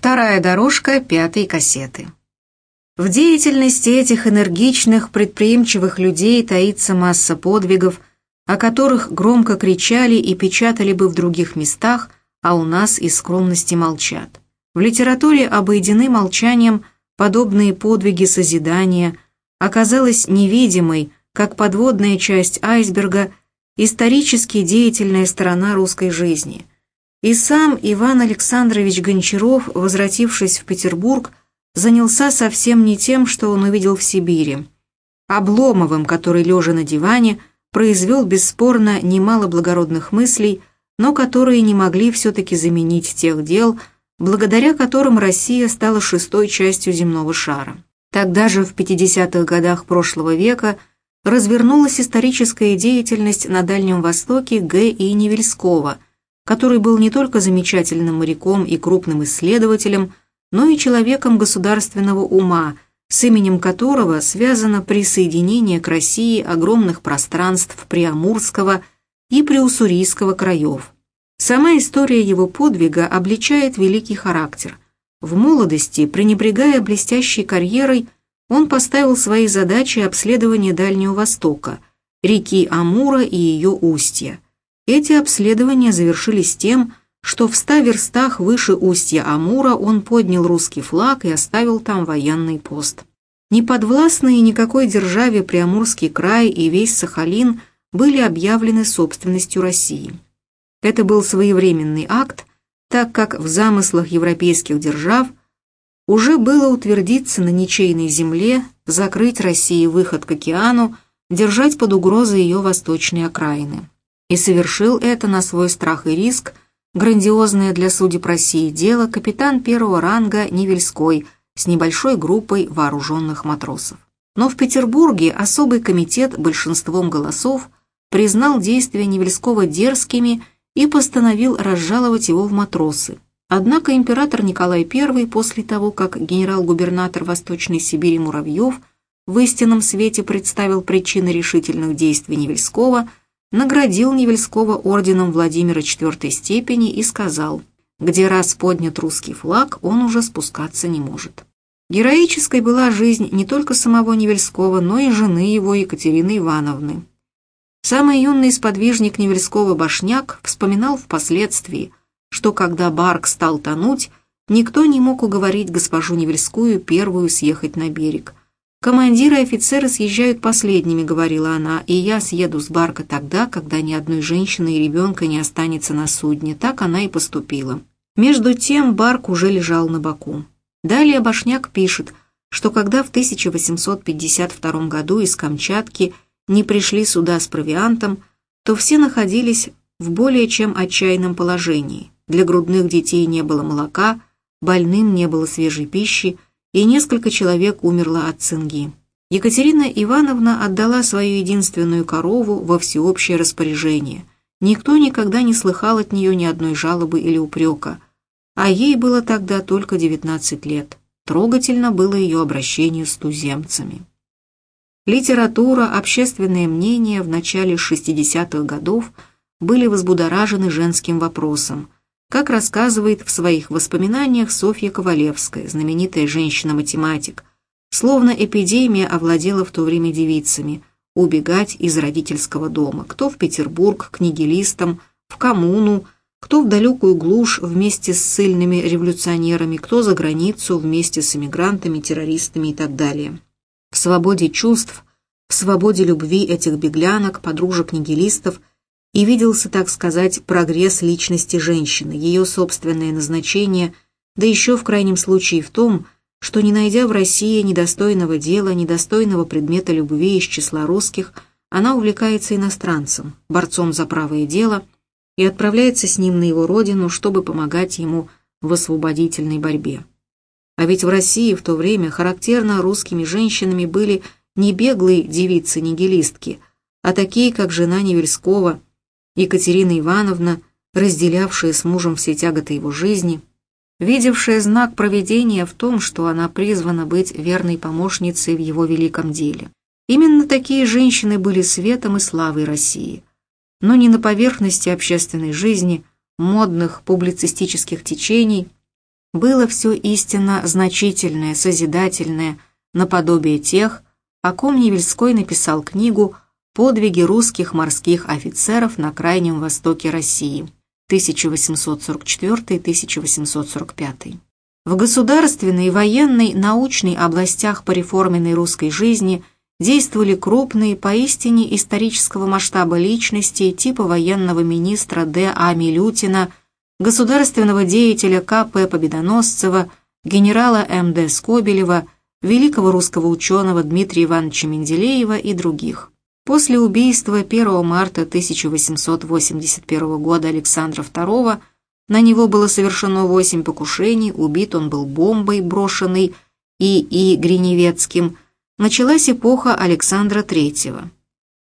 Вторая дорожка пятой кассеты. В деятельности этих энергичных, предприимчивых людей таится масса подвигов, о которых громко кричали и печатали бы в других местах, а у нас из скромности молчат. В литературе обойдены молчанием подобные подвиги созидания, оказалась невидимой, как подводная часть айсберга, исторически деятельная сторона русской жизни – и сам Иван Александрович Гончаров, возвратившись в Петербург, занялся совсем не тем, что он увидел в Сибири. Обломовым, который, лежа на диване, произвел бесспорно немало благородных мыслей, но которые не могли все-таки заменить тех дел, благодаря которым Россия стала шестой частью земного шара. Тогда же, в 50-х годах прошлого века, развернулась историческая деятельность на Дальнем Востоке Г. и Невельского – который был не только замечательным моряком и крупным исследователем, но и человеком государственного ума, с именем которого связано присоединение к России огромных пространств Приамурского и Приуссурийского краев. Сама история его подвига обличает великий характер. В молодости, пренебрегая блестящей карьерой, он поставил своей задачей обследование Дальнего Востока, реки Амура и ее устья – эти обследования завершились тем, что в ста верстах выше устья Амура он поднял русский флаг и оставил там военный пост. Неподвластные никакой державе Приамурский край и весь Сахалин были объявлены собственностью России. Это был своевременный акт, так как в замыслах европейских держав уже было утвердиться на ничейной земле, закрыть России выход к океану, держать под угрозой ее восточные окраины и совершил это на свой страх и риск, грандиозное для судеб России дело капитан первого ранга Невельской с небольшой группой вооруженных матросов. Но в Петербурге особый комитет большинством голосов признал действия Невельского дерзкими и постановил разжаловать его в матросы. Однако император Николай I после того, как генерал-губернатор Восточной Сибири Муравьев в истинном свете представил причины решительных действий Невельского – наградил Невельского орденом Владимира IV степени и сказал, где раз поднят русский флаг, он уже спускаться не может. Героической была жизнь не только самого Невельского, но и жены его Екатерины Ивановны. Самый юный сподвижник Невельского Башняк вспоминал впоследствии, что когда барк стал тонуть, никто не мог уговорить госпожу Невельскую первую съехать на берег – «Командиры и офицеры съезжают последними», — говорила она, «и я съеду с барка тогда, когда ни одной женщины и ребенка не останется на судне». Так она и поступила. Между тем барк уже лежал на боку. Далее Башняк пишет, что когда в 1852 году из Камчатки не пришли суда с провиантом, то все находились в более чем отчаянном положении. Для грудных детей не было молока, больным не было свежей пищи, и несколько человек умерло от цинги. Екатерина Ивановна отдала свою единственную корову во всеобщее распоряжение. Никто никогда не слыхал от нее ни одной жалобы или упрека, а ей было тогда только 19 лет. Трогательно было ее обращение с туземцами. Литература, общественное мнение в начале 60-х годов были возбудоражены женским вопросом – как рассказывает в своих воспоминаниях Софья Ковалевская, знаменитая женщина-математик, словно эпидемия овладела в то время девицами, убегать из родительского дома, кто в Петербург к нигилистам, в коммуну, кто в далекую глушь вместе с сильными революционерами, кто за границу вместе с эмигрантами, террористами и так далее. В свободе чувств, в свободе любви этих беглянок, подружек-нигилистов и виделся, так сказать, прогресс личности женщины, ее собственное назначение, да еще в крайнем случае в том, что не найдя в России недостойного дела, недостойного предмета любви из числа русских, она увлекается иностранцем, борцом за правое дело, и отправляется с ним на его родину, чтобы помогать ему в освободительной борьбе. А ведь в России в то время характерно русскими женщинами были не беглые девицы-нигилистки, а такие, как жена Невельского – Екатерина Ивановна, разделявшая с мужем все тяготы его жизни, видевшая знак проведения в том, что она призвана быть верной помощницей в его великом деле. Именно такие женщины были светом и славой России, но не на поверхности общественной жизни, модных публицистических течений, было все истинно значительное, созидательное, наподобие тех, о ком Невельской написал книгу «Подвиги русских морских офицеров на Крайнем Востоке России» 1844-1845. В государственной, военной, научной областях пореформенной русской жизни действовали крупные, поистине исторического масштаба личности типа военного министра Д. А. Милютина, государственного деятеля К.П. Победоносцева, генерала М.Д. Скобелева, великого русского ученого Дмитрия Ивановича Менделеева и других. После убийства 1 марта 1881 года Александра II на него было совершено восемь покушений, убит он был бомбой, брошенной И. И. Гриневецким. Началась эпоха Александра III.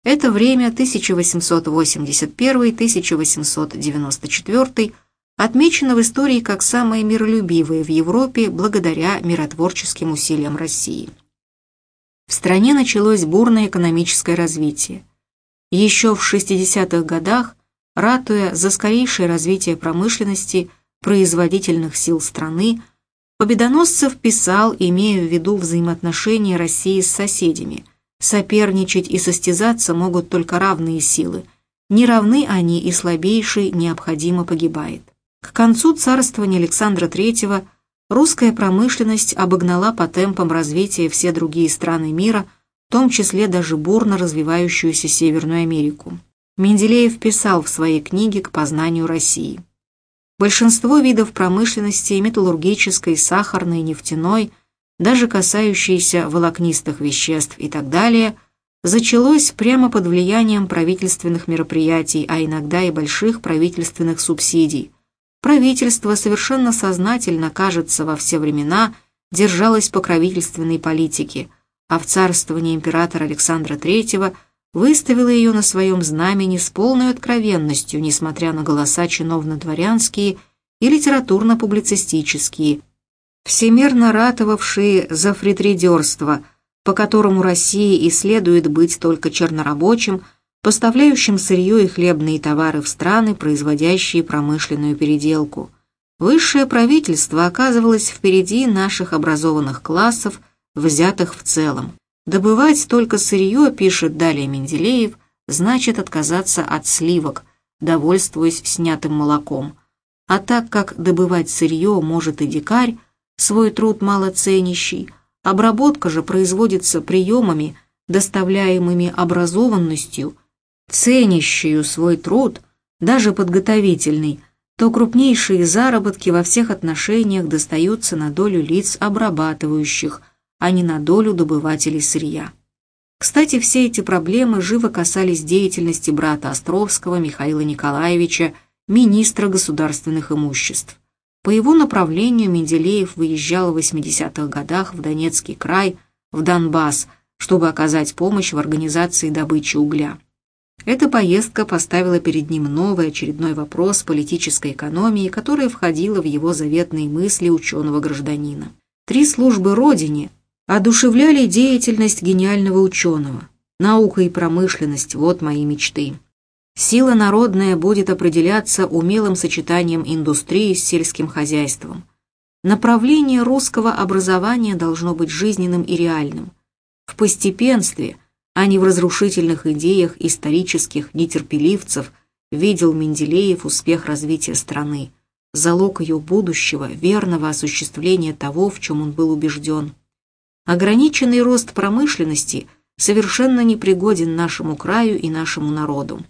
Это время 1881-1894 отмечено в истории как самое миролюбивое в Европе благодаря миротворческим усилиям России. В стране началось бурное экономическое развитие. Еще в 60-х годах ратуя за скорейшее развитие промышленности, производительных сил страны, Победоносцев писал, имея в виду взаимоотношения России с соседями. Соперничать и состязаться могут только равные силы. Не равны они, и слабейший необходимо погибает. К концу царствования Александра III русская промышленность обогнала по темпам развития все другие страны мира, в том числе даже бурно развивающуюся Северную Америку. Менделеев писал в своей книге «К познанию России». Большинство видов промышленности, металлургической, сахарной, нефтяной, даже касающиеся волокнистых веществ и так далее, зачалось прямо под влиянием правительственных мероприятий, а иногда и больших правительственных субсидий. Правительство совершенно сознательно, кажется, во все времена держалось покровительственной политики, а в царствовании императора Александра III – выставила ее на своем знамени с полной откровенностью, несмотря на голоса чиновно-дворянские и литературно-публицистические, всемерно ратовавшие за фритридерство, по которому России и следует быть только чернорабочим, поставляющим сырье и хлебные товары в страны, производящие промышленную переделку. Высшее правительство оказывалось впереди наших образованных классов, взятых в целом. Добывать только сырье, пишет далее Менделеев, значит отказаться от сливок, довольствуясь снятым молоком. А так как добывать сырье может и дикарь, свой труд мало ценящий, обработка же производится приемами, доставляемыми образованностью, ценящую свой труд, даже подготовительный, то крупнейшие заработки во всех отношениях достаются на долю лиц обрабатывающих – а не на долю добывателей сырья. Кстати, все эти проблемы живо касались деятельности брата Островского Михаила Николаевича, министра государственных имуществ. По его направлению Менделеев выезжал в 80-х годах в Донецкий край, в Донбасс, чтобы оказать помощь в организации добычи угля. Эта поездка поставила перед ним новый очередной вопрос политической экономии, которая входила в его заветные мысли ученого-гражданина. Три службы Родине одушевляли деятельность гениального ученого. Наука и промышленность – вот мои мечты. Сила народная будет определяться умелым сочетанием индустрии с сельским хозяйством. Направление русского образования должно быть жизненным и реальным. В постепенстве, а не в разрушительных идеях исторических нетерпеливцев, видел Менделеев успех развития страны, залог ее будущего, верного осуществления того, в чем он был убежден – Ограниченный рост промышленности совершенно непригоден нашему краю и нашему народу.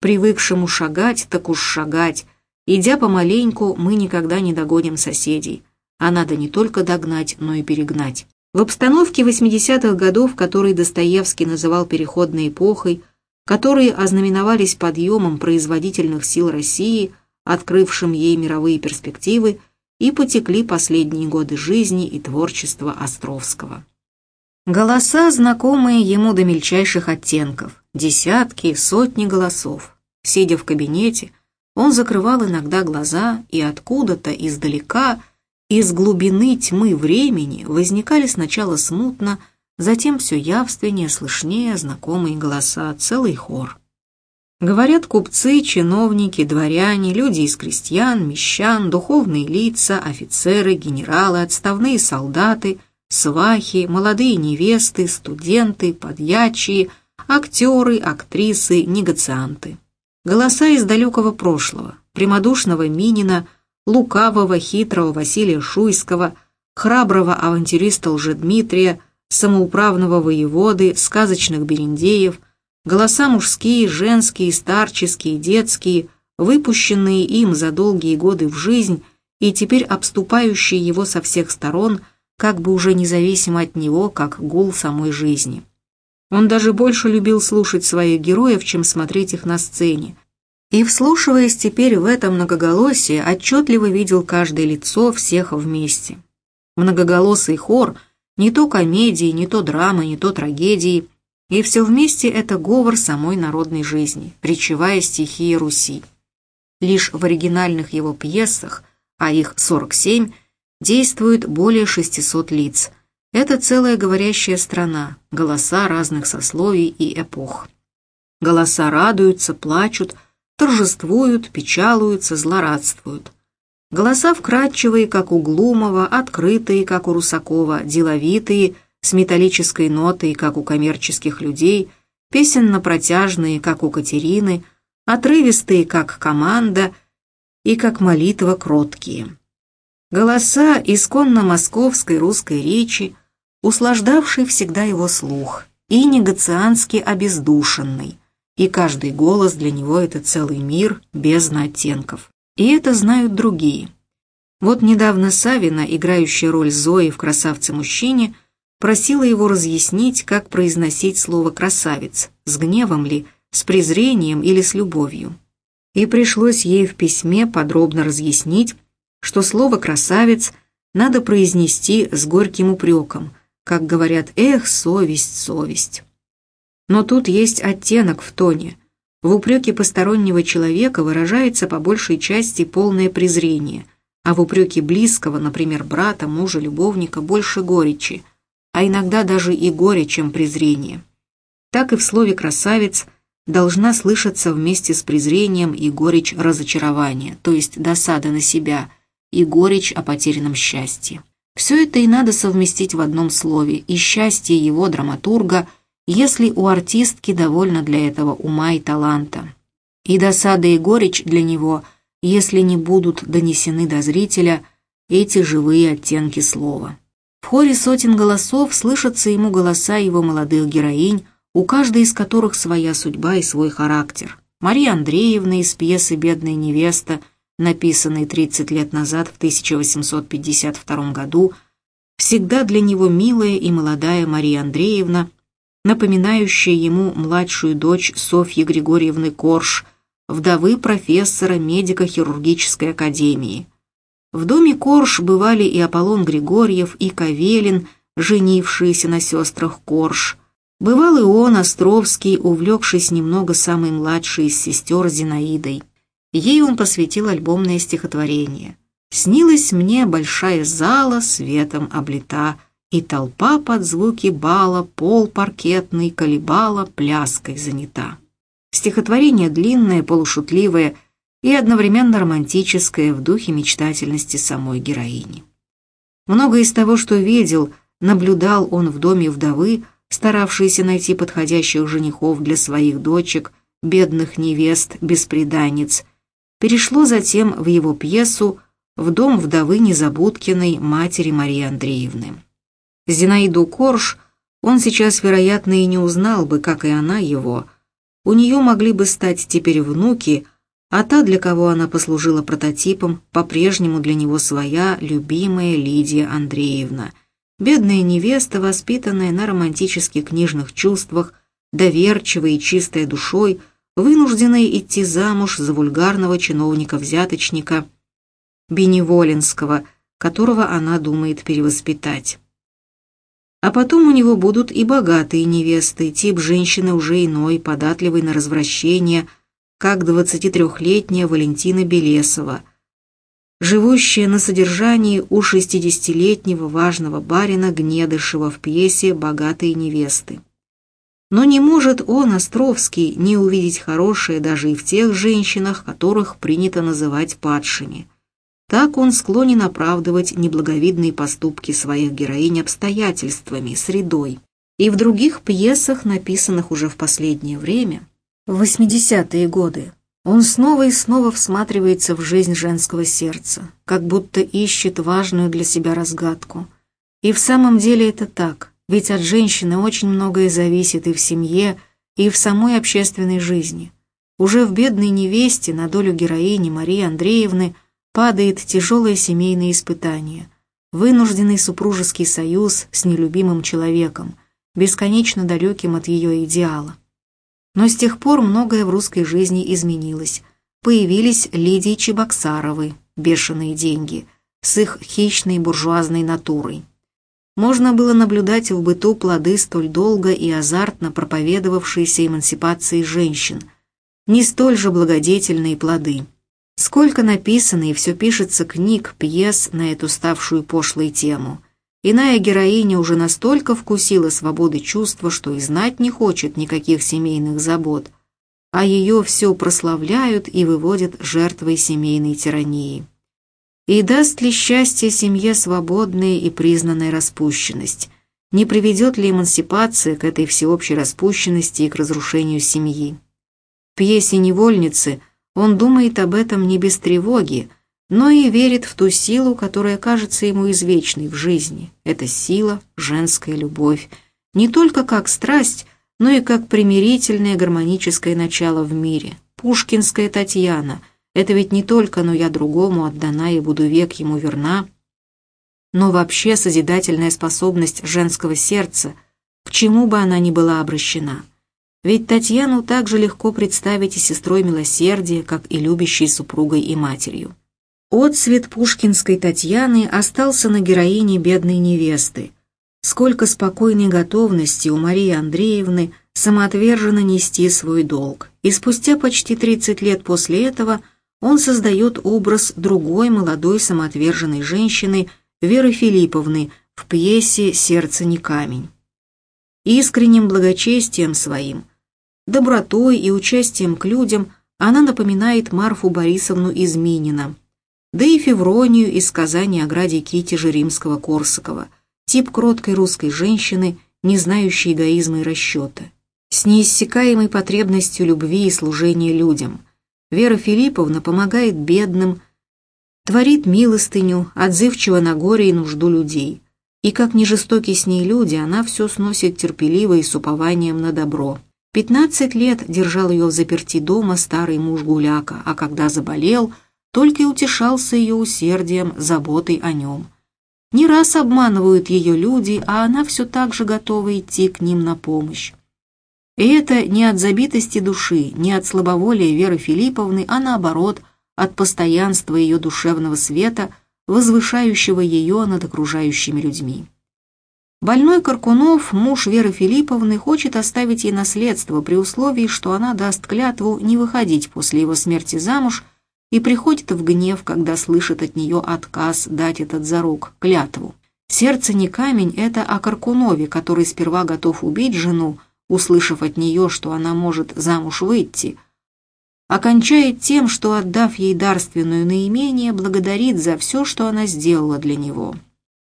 Привыкшему шагать, так уж шагать. Идя помаленьку, мы никогда не догоним соседей. А надо не только догнать, но и перегнать. В обстановке 80-х годов, которые Достоевский называл переходной эпохой, которые ознаменовались подъемом производительных сил России, открывшим ей мировые перспективы, и потекли последние годы жизни и творчества Островского. Голоса, знакомые ему до мельчайших оттенков, десятки, сотни голосов. Сидя в кабинете, он закрывал иногда глаза, и откуда-то издалека, из глубины тьмы времени, возникали сначала смутно, затем все явственнее, слышнее знакомые голоса, целый хор. Говорят купцы, чиновники, дворяне, люди из крестьян, мещан, духовные лица, офицеры, генералы, отставные солдаты, свахи, молодые невесты, студенты, подьячие, актеры, актрисы, негацианты. Голоса из далекого прошлого, прямодушного Минина, лукавого, хитрого Василия Шуйского, храброго авантюриста Лжедмитрия, самоуправного воеводы, сказочных берендеев, голоса мужские, женские, старческие, детские, выпущенные им за долгие годы в жизнь и теперь обступающие его со всех сторон, как бы уже независимо от него, как гул самой жизни. Он даже больше любил слушать своих героев, чем смотреть их на сцене. И, вслушиваясь теперь в это многоголосие, отчетливо видел каждое лицо всех вместе. Многоголосый хор, не то комедии, не то драмы, не то трагедии, и все вместе это говор самой народной жизни, речевая стихия Руси. Лишь в оригинальных его пьесах, а их 47, действует более 600 лиц. Это целая говорящая страна, голоса разных сословий и эпох. Голоса радуются, плачут, торжествуют, печалуются, злорадствуют. Голоса вкрадчивые, как у Глумова, открытые, как у Русакова, деловитые, с металлической нотой, как у коммерческих людей, песенно-протяжные, как у Катерины, отрывистые, как команда, и как молитва кроткие. Голоса исконно московской русской речи, услаждавший всегда его слух, и негациански обездушенный, и каждый голос для него это целый мир без оттенков. И это знают другие. Вот недавно Савина, играющая роль Зои в «Красавце-мужчине», просила его разъяснить, как произносить слово «красавец», с гневом ли, с презрением или с любовью. И пришлось ей в письме подробно разъяснить, что слово «красавец» надо произнести с горьким упреком, как говорят «эх, совесть, совесть». Но тут есть оттенок в тоне. В упреке постороннего человека выражается по большей части полное презрение, а в упреке близкого, например, брата, мужа, любовника, больше горечи, а иногда даже и горе, чем презрение. Так и в слове «красавец» должна слышаться вместе с презрением и горечь разочарования, то есть досада на себя, и горечь о потерянном счастье. Все это и надо совместить в одном слове, и счастье его, драматурга, если у артистки довольно для этого ума и таланта. И досада и горечь для него, если не будут донесены до зрителя эти живые оттенки слова. В хоре сотен голосов слышатся ему голоса его молодых героинь, у каждой из которых своя судьба и свой характер. Мария Андреевна из пьесы «Бедная невеста», написанной 30 лет назад в 1852 году, всегда для него милая и молодая Мария Андреевна, напоминающая ему младшую дочь Софьи Григорьевны Корж, вдовы профессора медико-хирургической академии. В доме Корж бывали и Аполлон Григорьев, и Кавелин, женившиеся на сестрах Корж. Бывал и он, Островский, увлекшись немного самой младшей из сестер Зинаидой. Ей он посвятил альбомное стихотворение. «Снилась мне большая зала, светом облита, и толпа под звуки бала, пол паркетный колебала, пляской занята». Стихотворение длинное, полушутливое и одновременно романтическое в духе мечтательности самой героини. Многое из того, что видел, наблюдал он в доме вдовы, старавшейся найти подходящих женихов для своих дочек, бедных невест, беспреданниц – перешло затем в его пьесу «В дом вдовы Незабудкиной матери Марии Андреевны». Зинаиду Корж он сейчас, вероятно, и не узнал бы, как и она его. У нее могли бы стать теперь внуки, а та, для кого она послужила прототипом, по-прежнему для него своя любимая Лидия Андреевна. Бедная невеста, воспитанная на романтических книжных чувствах, доверчивая и чистая душой – вынужденной идти замуж за вульгарного чиновника-взяточника Беневолинского, которого она думает перевоспитать. А потом у него будут и богатые невесты, тип женщины уже иной, податливой на развращение, как 23-летняя Валентина Белесова, живущая на содержании у 60-летнего важного барина Гнедышева в пьесе «Богатые невесты». Но не может он, Островский, не увидеть хорошее даже и в тех женщинах, которых принято называть падшими. Так он склонен оправдывать неблаговидные поступки своих героинь обстоятельствами, средой. И в других пьесах, написанных уже в последнее время, в 80-е годы, он снова и снова всматривается в жизнь женского сердца, как будто ищет важную для себя разгадку. И в самом деле это так – ведь от женщины очень многое зависит и в семье, и в самой общественной жизни. Уже в «Бедной невесте» на долю героини Марии Андреевны падает тяжелое семейное испытание, вынужденный супружеский союз с нелюбимым человеком, бесконечно далеким от ее идеала. Но с тех пор многое в русской жизни изменилось. Появились Лидии Чебоксаровы, бешеные деньги, с их хищной буржуазной натурой можно было наблюдать в быту плоды столь долго и азартно проповедовавшейся эмансипации женщин, не столь же благодетельные плоды. Сколько написано и все пишется книг, пьес на эту ставшую пошлой тему. Иная героиня уже настолько вкусила свободы чувства, что и знать не хочет никаких семейных забот, а ее все прославляют и выводят жертвой семейной тирании. И даст ли счастье семье свободная и признанная распущенность? Не приведет ли эмансипация к этой всеобщей распущенности и к разрушению семьи? В пьесе «Невольницы» он думает об этом не без тревоги, но и верит в ту силу, которая кажется ему извечной в жизни. Это сила, женская любовь, не только как страсть, но и как примирительное гармоническое начало в мире. Пушкинская Татьяна – это ведь не только «но я другому отдана и буду век ему верна», но вообще созидательная способность женского сердца, к чему бы она ни была обращена. Ведь Татьяну так же легко представить и сестрой милосердия, как и любящей супругой и матерью. Отцвет пушкинской Татьяны остался на героине бедной невесты. Сколько спокойной готовности у Марии Андреевны самоотверженно нести свой долг. И спустя почти 30 лет после этого – он создает образ другой молодой самоотверженной женщины Веры Филипповны в пьесе «Сердце не камень». Искренним благочестием своим, добротой и участием к людям она напоминает Марфу Борисовну из Минина, да и Февронию из сказания о граде Китежа Римского-Корсакова, тип кроткой русской женщины, не знающей эгоизма и расчета, с неиссякаемой потребностью любви и служения людям – Вера Филипповна помогает бедным, творит милостыню, отзывчиво на горе и нужду людей. И как не жестоки с ней люди, она все сносит терпеливо и с упованием на добро. Пятнадцать лет держал ее в заперти дома старый муж Гуляка, а когда заболел, только и утешался ее усердием, заботой о нем. Не раз обманывают ее люди, а она все так же готова идти к ним на помощь. И это не от забитости души, не от слабоволия Веры Филипповны, а наоборот, от постоянства ее душевного света, возвышающего ее над окружающими людьми. Больной Каркунов, муж Веры Филипповны, хочет оставить ей наследство при условии, что она даст клятву не выходить после его смерти замуж и приходит в гнев, когда слышит от нее отказ дать этот зарок, клятву. Сердце не камень, это о Каркунове, который сперва готов убить жену, услышав от нее, что она может замуж выйти, окончает тем, что, отдав ей дарственную наимение, благодарит за все, что она сделала для него.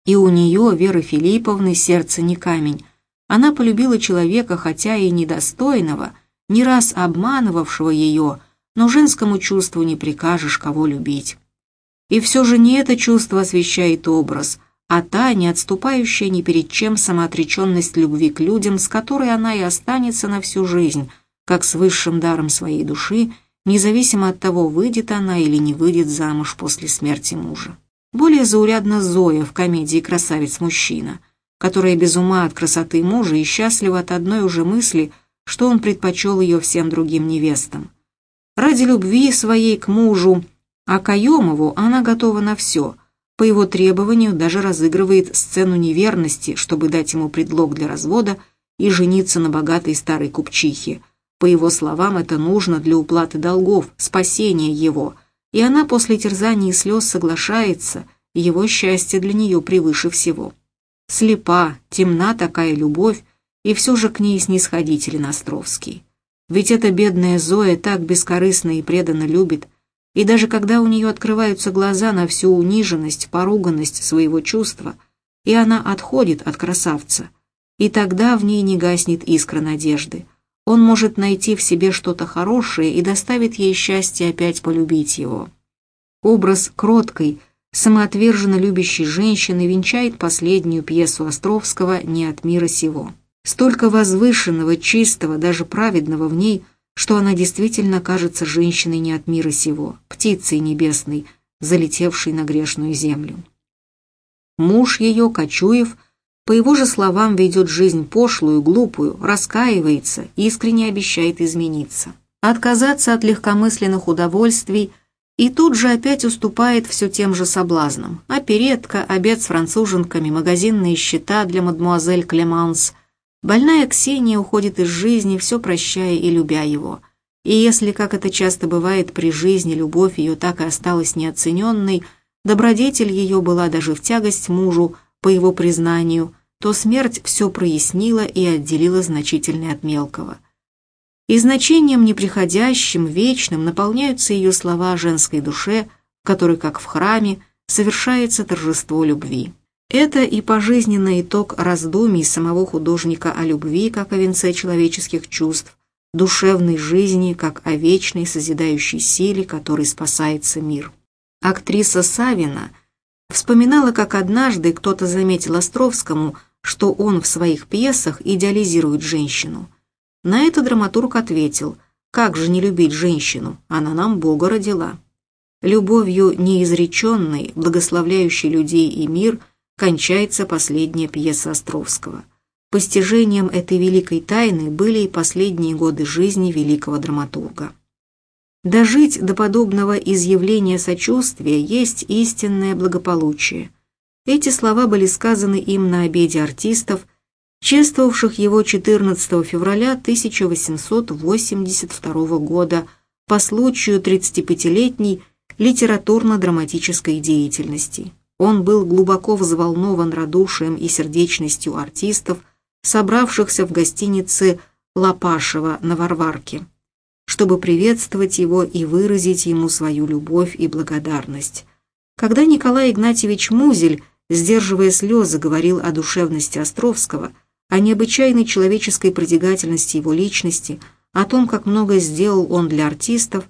И у нее, Веры Филипповны, сердце не камень. Она полюбила человека, хотя и недостойного, не раз обманывавшего ее, но женскому чувству не прикажешь, кого любить. И все же не это чувство освещает образ – а та, не отступающая ни перед чем самоотреченность любви к людям, с которой она и останется на всю жизнь, как с высшим даром своей души, независимо от того, выйдет она или не выйдет замуж после смерти мужа. Более заурядна Зоя в комедии «Красавец-мужчина», которая без ума от красоты мужа и счастлива от одной уже мысли, что он предпочел ее всем другим невестам. Ради любви своей к мужу, а Каемову она готова на все – по его требованию даже разыгрывает сцену неверности, чтобы дать ему предлог для развода и жениться на богатой старой купчихе. По его словам, это нужно для уплаты долгов, спасения его, и она после терзаний и слез соглашается, его счастье для нее превыше всего. Слепа, темна такая любовь, и все же к ней снисходителен Островский. Ведь эта бедная Зоя так бескорыстно и преданно любит, и даже когда у нее открываются глаза на всю униженность, поруганность своего чувства, и она отходит от красавца, и тогда в ней не гаснет искра надежды. Он может найти в себе что-то хорошее и доставит ей счастье опять полюбить его. Образ кроткой, самоотверженно любящей женщины венчает последнюю пьесу Островского «Не от мира сего» столько возвышенного, чистого, даже праведного в ней, что она действительно кажется женщиной не от мира сего, птицей небесной, залетевшей на грешную землю. Муж ее, Кочуев, по его же словам, ведет жизнь пошлую, глупую, раскаивается, искренне обещает измениться, отказаться от легкомысленных удовольствий и тут же опять уступает все тем же соблазнам. Оперетка, обед с француженками, магазинные счета для мадмуазель Клеманс, Больная Ксения уходит из жизни, все прощая и любя его. И если, как это часто бывает при жизни, любовь ее так и осталась неоцененной, добродетель ее была даже в тягость мужу, по его признанию, то смерть все прояснила и отделила значительное от мелкого. И значением неприходящим, вечным наполняются ее слова женской душе, в которой, как в храме, совершается торжество любви. Это и пожизненный итог раздумий самого художника о любви, как о венце человеческих чувств, душевной жизни, как о вечной созидающей силе, которой спасается мир. Актриса Савина вспоминала, как однажды кто-то заметил Островскому, что он в своих пьесах идеализирует женщину. На это драматург ответил, как же не любить женщину, она нам Бога родила. Любовью неизреченной, благословляющей людей и мир – кончается последняя пьеса Островского. Постижением этой великой тайны были и последние годы жизни великого драматурга. Дожить до подобного изъявления сочувствия есть истинное благополучие. Эти слова были сказаны им на обеде артистов, чествовавших его 14 февраля 1882 года по случаю 35-летней литературно-драматической деятельности. Он был глубоко взволнован радушием и сердечностью артистов, собравшихся в гостинице Лопашева на Варварке, чтобы приветствовать его и выразить ему свою любовь и благодарность. Когда Николай Игнатьевич Музель, сдерживая слезы, говорил о душевности Островского, о необычайной человеческой притягательности его личности, о том, как много сделал он для артистов,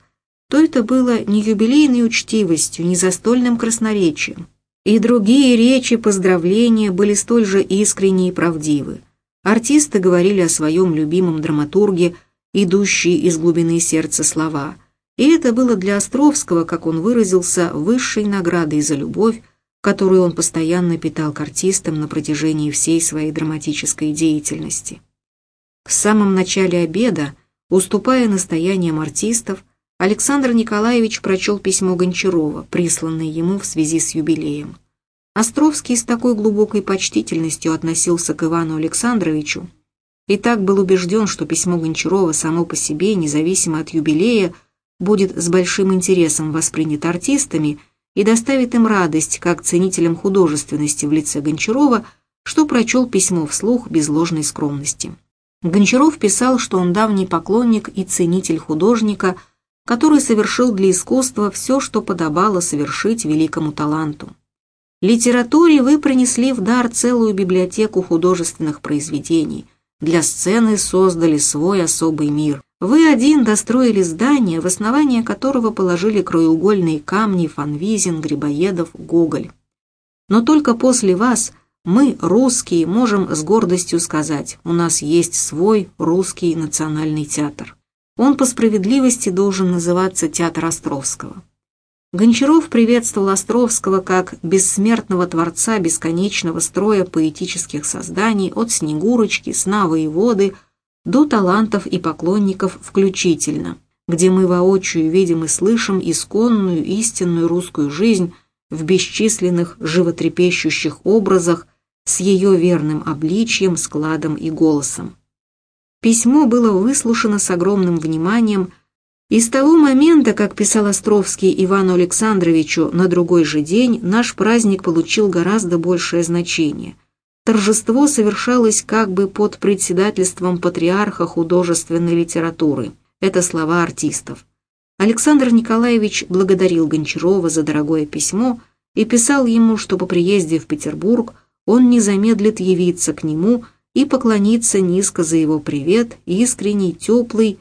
то это было не юбилейной учтивостью, не застольным красноречием, и другие речи поздравления были столь же искренни и правдивы. Артисты говорили о своем любимом драматурге, идущие из глубины сердца слова. И это было для Островского, как он выразился, высшей наградой за любовь, которую он постоянно питал к артистам на протяжении всей своей драматической деятельности. В самом начале обеда, уступая настояниям артистов, Александр Николаевич прочел письмо Гончарова, присланное ему в связи с юбилеем. Островский с такой глубокой почтительностью относился к Ивану Александровичу и так был убежден, что письмо Гончарова само по себе, независимо от юбилея, будет с большим интересом воспринято артистами и доставит им радость, как ценителям художественности в лице Гончарова, что прочел письмо вслух без ложной скромности. Гончаров писал, что он давний поклонник и ценитель художника – который совершил для искусства все, что подобало совершить великому таланту. Литературе вы принесли в дар целую библиотеку художественных произведений, для сцены создали свой особый мир. Вы один достроили здание, в основание которого положили краеугольные камни Фанвизин, Грибоедов, Гоголь. Но только после вас мы, русские, можем с гордостью сказать, у нас есть свой русский национальный театр он по справедливости должен называться Театр Островского. Гончаров приветствовал Островского как бессмертного творца бесконечного строя поэтических созданий от Снегурочки, Сна воеводы до талантов и поклонников включительно, где мы воочию видим и слышим исконную истинную русскую жизнь в бесчисленных животрепещущих образах с ее верным обличьем, складом и голосом. Письмо было выслушано с огромным вниманием, и с того момента, как писал Островский Ивану Александровичу на другой же день, наш праздник получил гораздо большее значение. Торжество совершалось как бы под председательством патриарха художественной литературы. Это слова артистов. Александр Николаевич благодарил Гончарова за дорогое письмо и писал ему, что по приезде в Петербург он не замедлит явиться к нему и поклониться низко за его привет, искренний, теплый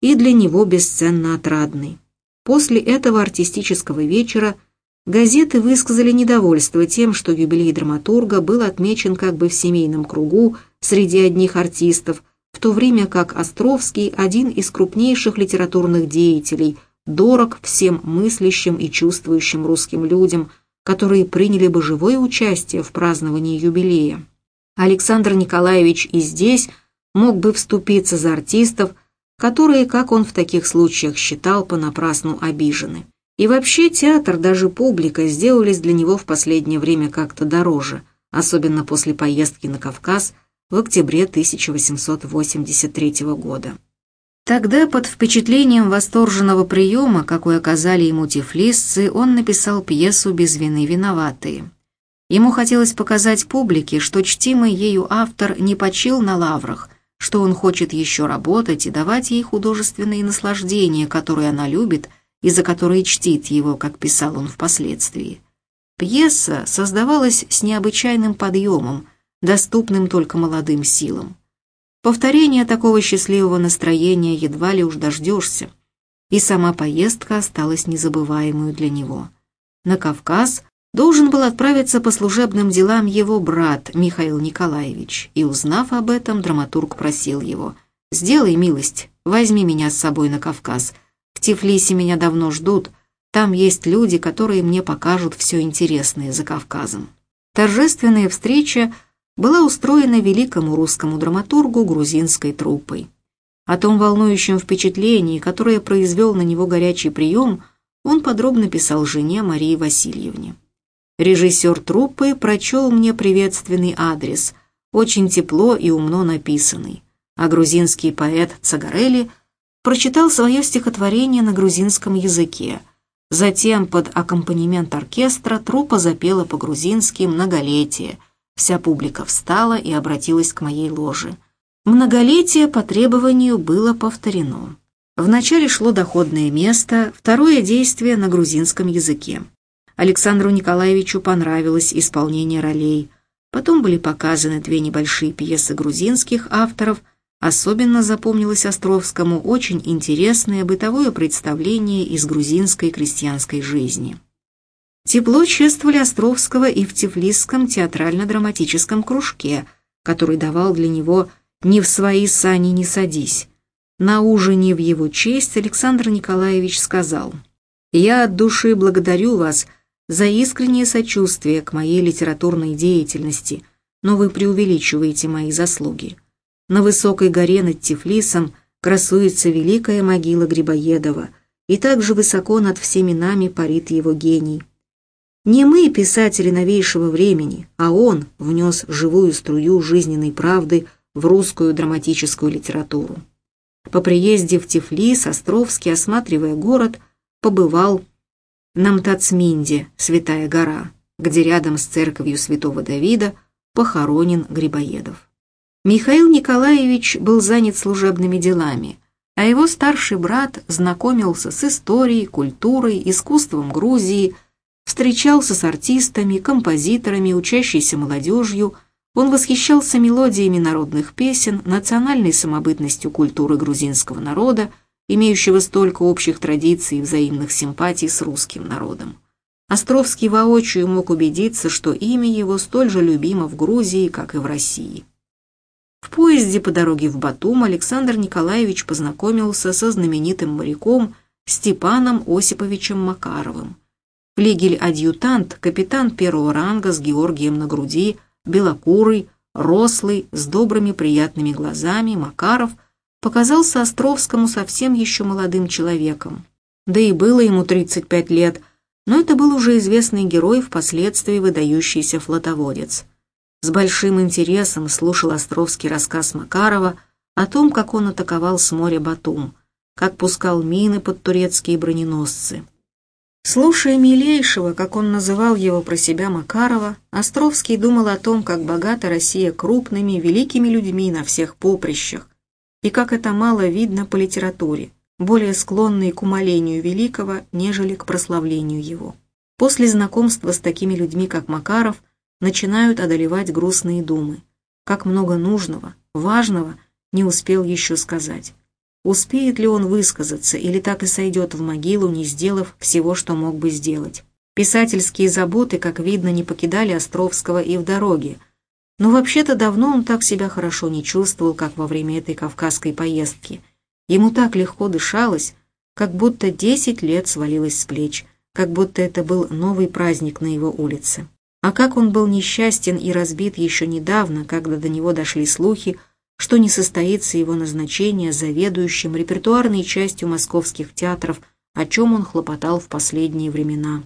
и для него бесценно отрадный. После этого артистического вечера Газеты высказали недовольство тем, что юбилей драматурга был отмечен как бы в семейном кругу среди одних артистов, в то время как Островский, один из крупнейших литературных деятелей, дорог всем мыслящим и чувствующим русским людям, которые приняли бы живое участие в праздновании юбилея. Александр Николаевич и здесь мог бы вступиться за артистов, которые, как он в таких случаях считал, понапрасну обижены. И вообще театр, даже публика сделались для него в последнее время как-то дороже, особенно после поездки на Кавказ в октябре 1883 года. Тогда под впечатлением восторженного приема, какой оказали ему тифлисцы, он написал пьесу «Без вины виноватые». Ему хотелось показать публике, что чтимый ею автор не почил на лаврах, что он хочет еще работать и давать ей художественные наслаждения, которые она любит – и за которые чтит его, как писал он впоследствии. Пьеса создавалась с необычайным подъемом, доступным только молодым силам. Повторение такого счастливого настроения едва ли уж дождешься, и сама поездка осталась незабываемой для него. На Кавказ должен был отправиться по служебным делам его брат Михаил Николаевич, и, узнав об этом, драматург просил его «Сделай милость, возьми меня с собой на Кавказ», в Тифлисе меня давно ждут, там есть люди, которые мне покажут все интересное за Кавказом. Торжественная встреча была устроена великому русскому драматургу грузинской труппой. О том волнующем впечатлении, которое произвел на него горячий прием, он подробно писал жене Марии Васильевне. Режиссер труппы прочел мне приветственный адрес, очень тепло и умно написанный, а грузинский поэт Цагарели – прочитал свое стихотворение на грузинском языке. Затем под аккомпанемент оркестра труппа запела по-грузински «Многолетие». Вся публика встала и обратилась к моей ложе. Многолетие по требованию было повторено. Вначале шло доходное место, второе действие на грузинском языке. Александру Николаевичу понравилось исполнение ролей. Потом были показаны две небольшие пьесы грузинских авторов – Особенно запомнилось Островскому очень интересное бытовое представление из грузинской крестьянской жизни. Тепло чествовали Островского и в Тифлисском театрально-драматическом кружке, который давал для него «ни в свои сани не садись». На ужине в его честь Александр Николаевич сказал «Я от души благодарю вас за искреннее сочувствие к моей литературной деятельности, но вы преувеличиваете мои заслуги». На высокой горе над Тифлисом красуется великая могила Грибоедова, и также высоко над всеми нами парит его гений. Не мы, писатели новейшего времени, а он внес живую струю жизненной правды в русскую драматическую литературу. По приезде в Тифлис Островский, осматривая город, побывал на Мтацминде, Святая гора, где рядом с церковью святого Давида похоронен Грибоедов. Михаил Николаевич был занят служебными делами, а его старший брат знакомился с историей, культурой, искусством Грузии, встречался с артистами, композиторами, учащейся молодежью, он восхищался мелодиями народных песен, национальной самобытностью культуры грузинского народа, имеющего столько общих традиций и взаимных симпатий с русским народом. Островский воочию мог убедиться, что имя его столь же любимо в Грузии, как и в России. В поезде по дороге в Батум Александр Николаевич познакомился со знаменитым моряком Степаном Осиповичем Макаровым. Флигель-адъютант, капитан первого ранга с Георгием на груди, белокурый, рослый, с добрыми приятными глазами, Макаров показался Островскому совсем еще молодым человеком. Да и было ему 35 лет, но это был уже известный герой, впоследствии выдающийся флотоводец – с большим интересом слушал Островский рассказ Макарова о том, как он атаковал с моря Батум, как пускал мины под турецкие броненосцы. Слушая милейшего, как он называл его про себя Макарова, Островский думал о том, как богата Россия крупными, великими людьми на всех поприщах, и как это мало видно по литературе, более склонной к умолению великого, нежели к прославлению его. После знакомства с такими людьми, как Макаров, начинают одолевать грустные думы. Как много нужного, важного не успел еще сказать. Успеет ли он высказаться или так и сойдет в могилу, не сделав всего, что мог бы сделать? Писательские заботы, как видно, не покидали Островского и в дороге. Но вообще-то давно он так себя хорошо не чувствовал, как во время этой кавказской поездки. Ему так легко дышалось, как будто десять лет свалилось с плеч, как будто это был новый праздник на его улице. А как он был несчастен и разбит еще недавно, когда до него дошли слухи, что не состоится его назначение заведующим репертуарной частью московских театров, о чем он хлопотал в последние времена.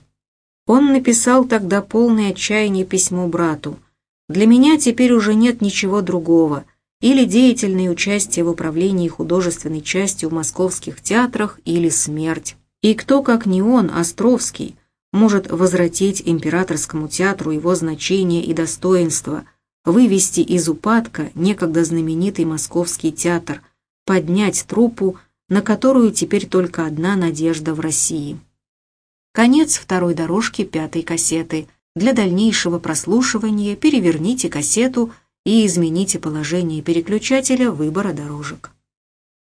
Он написал тогда полное отчаяние письмо брату. «Для меня теперь уже нет ничего другого, или деятельное участие в управлении художественной частью в московских театрах, или смерть. И кто, как не он, Островский, может возвратить императорскому театру его значение и достоинство – вывести из упадка некогда знаменитый московский театр, поднять труппу, на которую теперь только одна надежда в России. Конец второй дорожки пятой кассеты. Для дальнейшего прослушивания переверните кассету и измените положение переключателя выбора дорожек.